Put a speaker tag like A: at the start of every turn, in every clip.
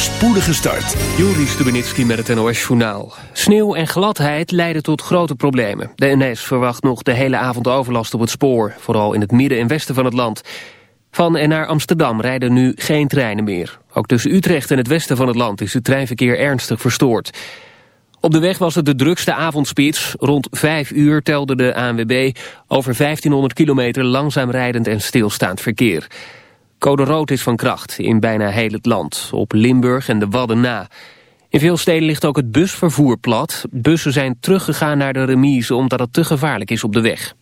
A: spoedige start.
B: Juri Stubenitski met het NOS-journaal. Sneeuw en gladheid leiden tot grote problemen. De NS verwacht nog de hele avond overlast op het spoor. Vooral in het midden en westen van het land. Van en naar Amsterdam rijden nu geen treinen meer. Ook tussen Utrecht en het westen van het land is het treinverkeer ernstig verstoord. Op de weg was het de drukste avondspits. Rond 5 uur telde de ANWB over 1500 kilometer langzaam rijdend en stilstaand verkeer. Code rood is van kracht in bijna heel het land, op Limburg en de Wadden na. In veel steden ligt ook het busvervoer plat. Bussen zijn teruggegaan naar de remise omdat het te gevaarlijk is op de weg.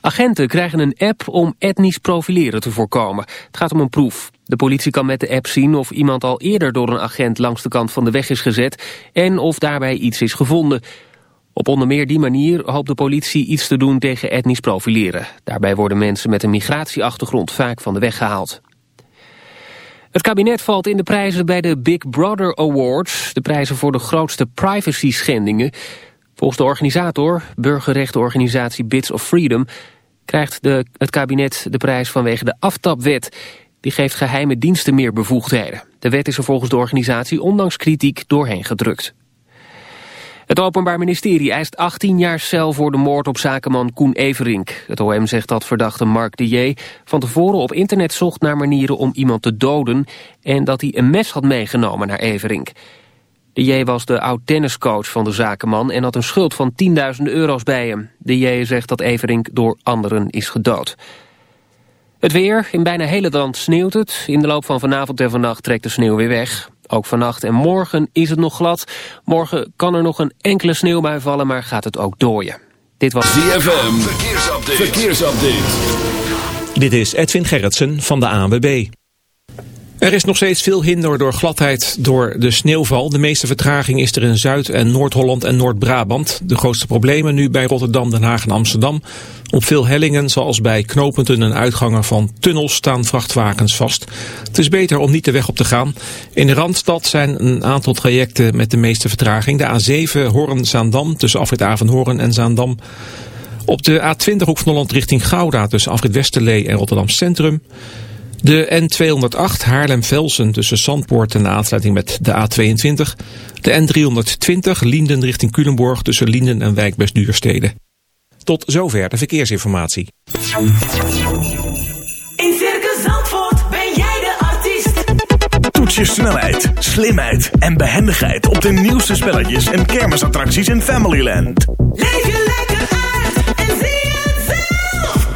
B: Agenten krijgen een app om etnisch profileren te voorkomen. Het gaat om een proef. De politie kan met de app zien of iemand al eerder door een agent langs de kant van de weg is gezet en of daarbij iets is gevonden. Op onder meer die manier hoopt de politie iets te doen tegen etnisch profileren. Daarbij worden mensen met een migratieachtergrond vaak van de weg gehaald. Het kabinet valt in de prijzen bij de Big Brother Awards, de prijzen voor de grootste privacy schendingen. Volgens de organisator, burgerrechtenorganisatie Bits of Freedom, krijgt de, het kabinet de prijs vanwege de aftapwet. Die geeft geheime diensten meer bevoegdheden. De wet is er volgens de organisatie ondanks kritiek doorheen gedrukt. Het Openbaar Ministerie eist 18 jaar cel voor de moord op zakenman Koen Everink. Het OM zegt dat verdachte Mark de J. van tevoren op internet zocht naar manieren om iemand te doden... en dat hij een mes had meegenomen naar Everink. De J was de oud-tenniscoach van de zakenman en had een schuld van 10.000 euro's bij hem. De J zegt dat Everink door anderen is gedood. Het weer, in bijna hele land sneeuwt het. In de loop van vanavond en vannacht trekt de sneeuw weer weg. Ook vannacht en morgen is het nog glad. Morgen kan er nog een enkele sneeuwbui vallen, maar gaat het ook dooien.
A: Dit was ZFM, verkeersupdate. verkeersupdate.
C: Dit is Edwin Gerritsen van de ANWB. Er is nog steeds veel hinder door gladheid door de sneeuwval. De meeste vertraging is er in Zuid- en Noord-Holland en Noord-Brabant. De grootste problemen nu bij Rotterdam, Den Haag en Amsterdam. Op veel hellingen, zoals bij knooppunten en uitgangen van tunnels, staan vrachtwagens vast. Het is beter om niet de weg op te gaan. In de Randstad zijn een aantal trajecten met de meeste vertraging. De A7 Hoorn-Zaandam tussen Afrit Avenhoorn en Zaandam. Op de A20 Hoek van Holland richting Gouda tussen Afrit Westerlee en Rotterdam Centrum. De N208 Haarlem-Velsen tussen Zandpoort en de aansluiting met de A22. De N320 Lienden richting Culemborg tussen Lienden en Wijk Tot zover de verkeersinformatie.
D: In Circus Zandvoort ben jij de artiest.
A: Toets je snelheid, slimheid en behendigheid op de nieuwste spelletjes en kermisattracties in Familyland.
D: Leef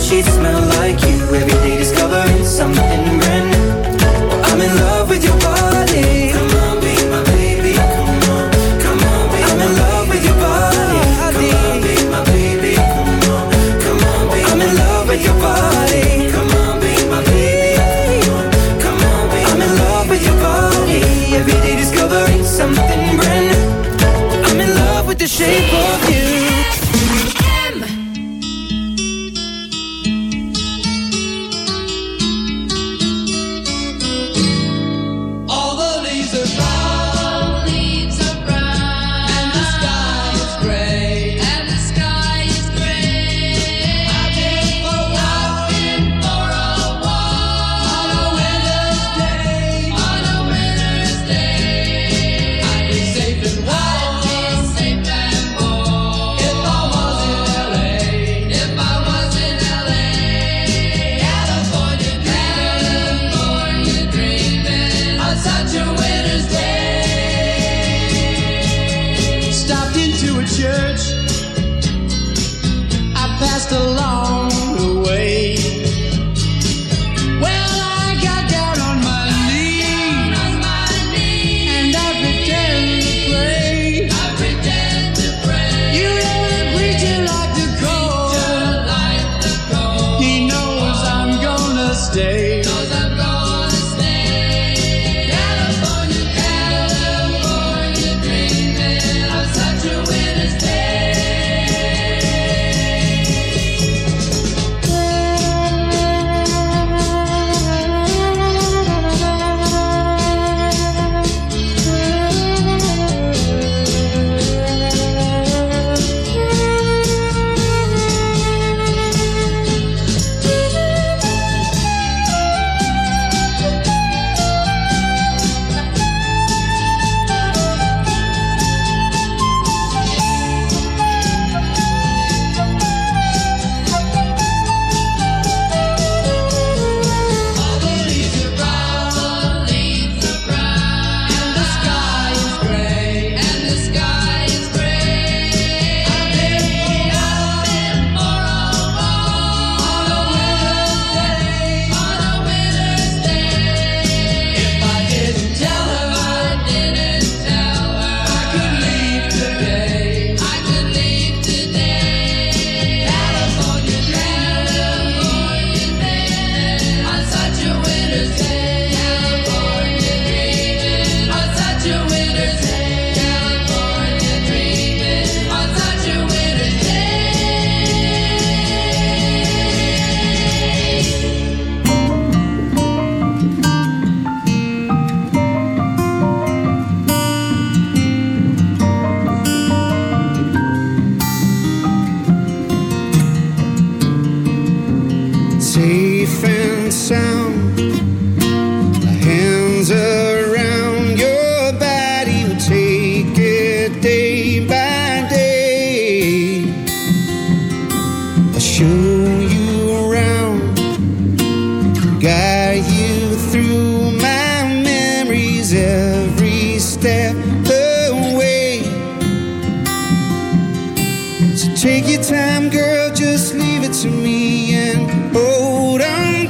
E: she smell like you every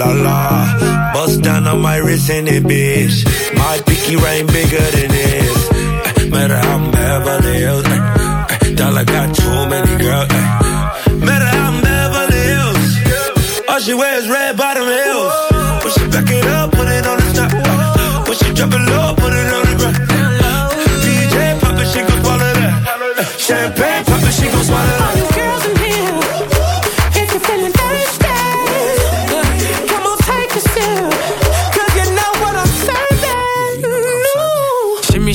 F: la la.
G: Bust down on my wrist and it, bitch. My pinky ring bigger than this. Eh, Matter how I'm Beverly Hills. eh, eh, Dollar got too many girls. Matter how I'm Beverly Hills. All she wears red bottom heels. When she back it up, put it on the top. When she drop it low, put it on the ground. DJ pop it, she gon' swallow that. Champagne pop it, she gon' swallow that.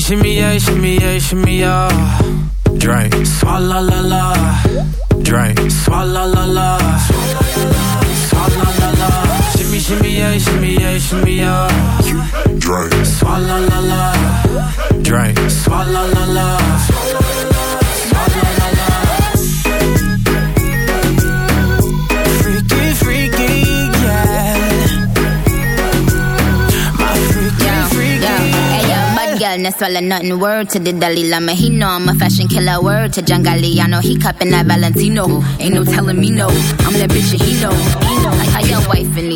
F: Shimmy, yeah, shimmy, yeah, shimmy, yeah. Drink. Swalla la la. Drink. Swalla la la. Swalla la la. Shimmy, shimmy, yeah, yeah, shimmy yeah, shimmy yeah.
G: Drink.
F: Swalla la la.
C: Drink.
F: Swalla la la.
H: No swallow nothing. Word to the Dalai Lama, he know I'm a fashion killer. Word to John Galliano, he cupping that Valentino. Ain't no telling me no, I'm that bitch and he know. Know. Like how your wife these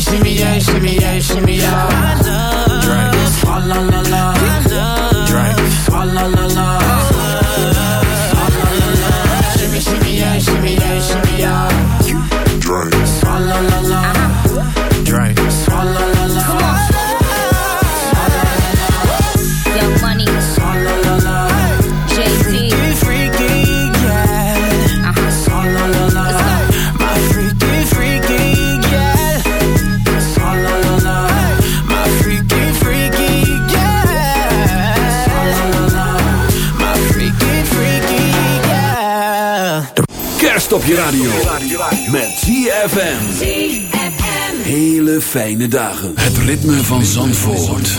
B: Shimmy, shimmy, yeah, shimmy, yeah, shimmy, yeah. Drink. Swalla la la. Drink. Swalla la la.
A: Je radio. Met ZFM. Hele fijne dagen. Het ritme van Zandvoort.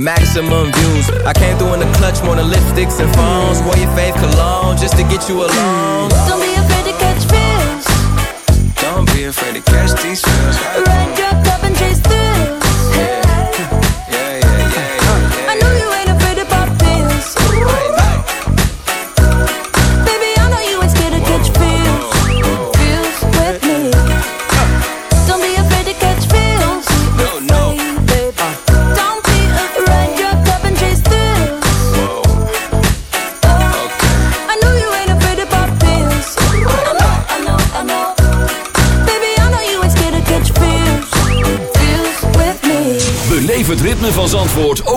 I: maximum views. I came through in the clutch more than lipsticks and phones. Wore your fave cologne just to get you alone.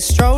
J: Strolling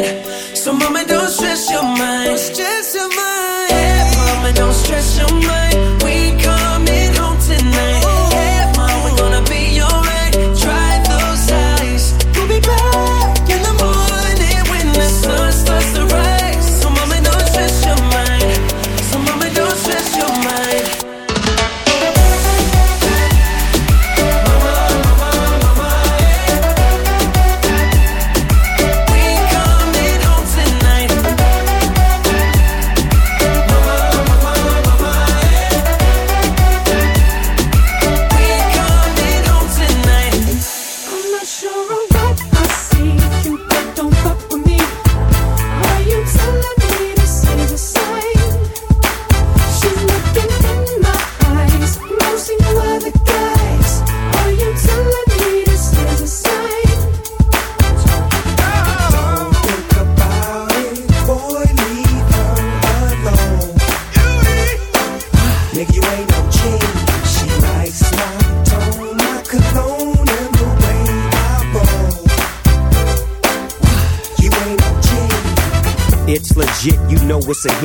K: night.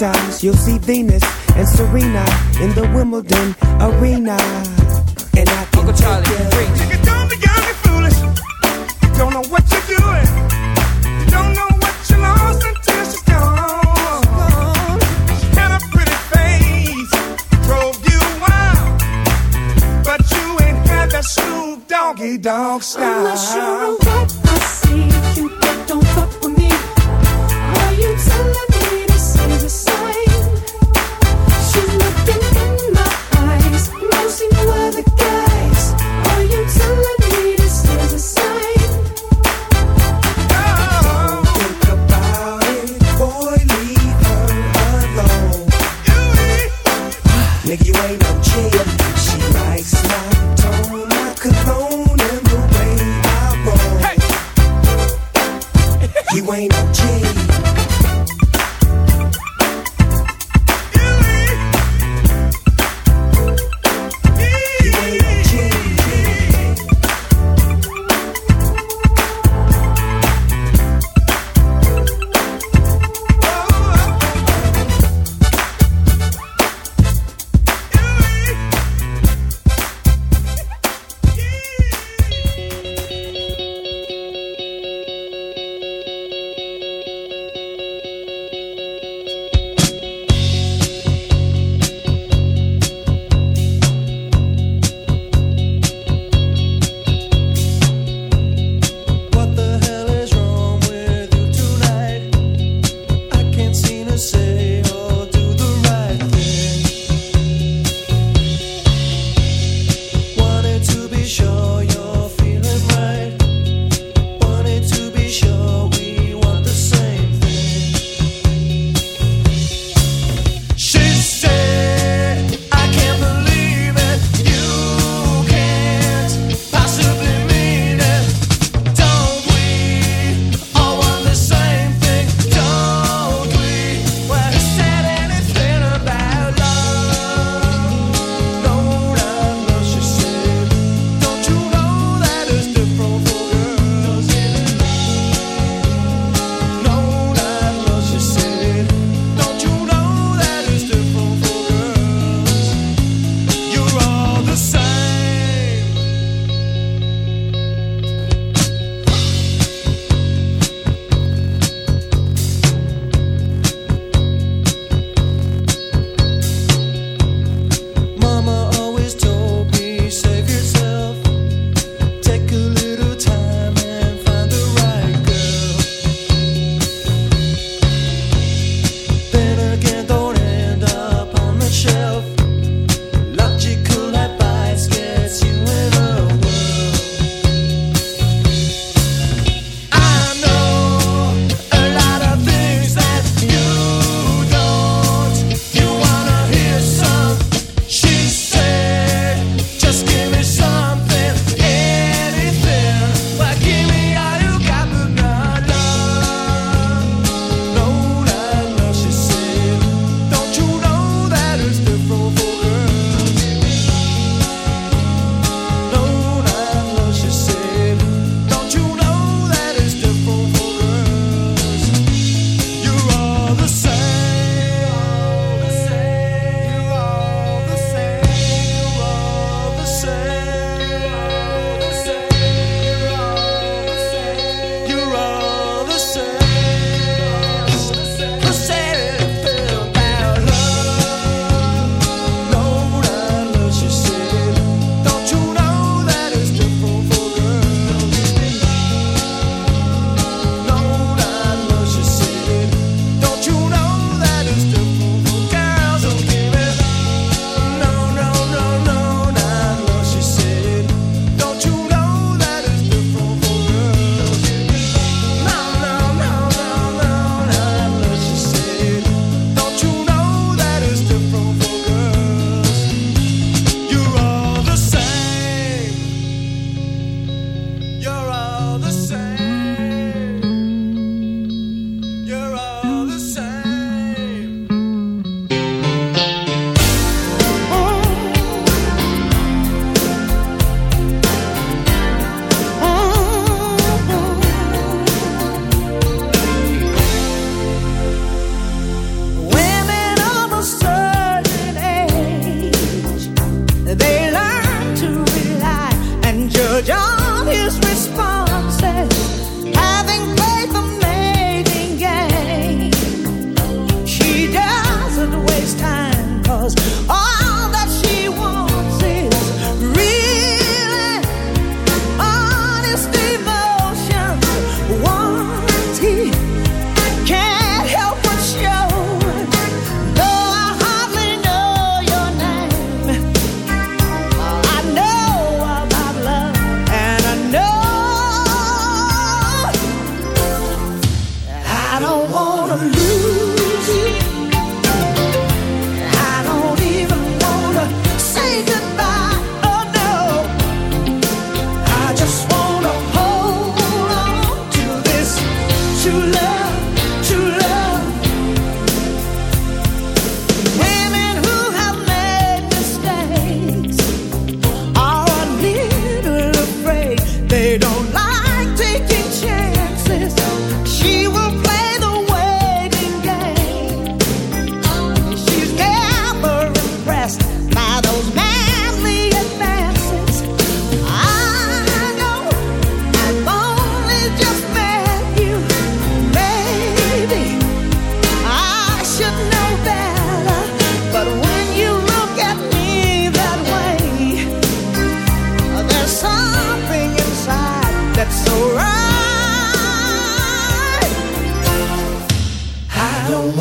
K: with You'll see Venus and Serena in the Wimbledon arena. And I can Uncle Charlie,
L: Nigga, don't be young and foolish. You don't know what you're doing. You don't know what you lost until she's gone. She had a pretty face, drove you wild, but you ain't had that Snoop Doggy Dogg style.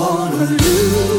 M: Wanna lose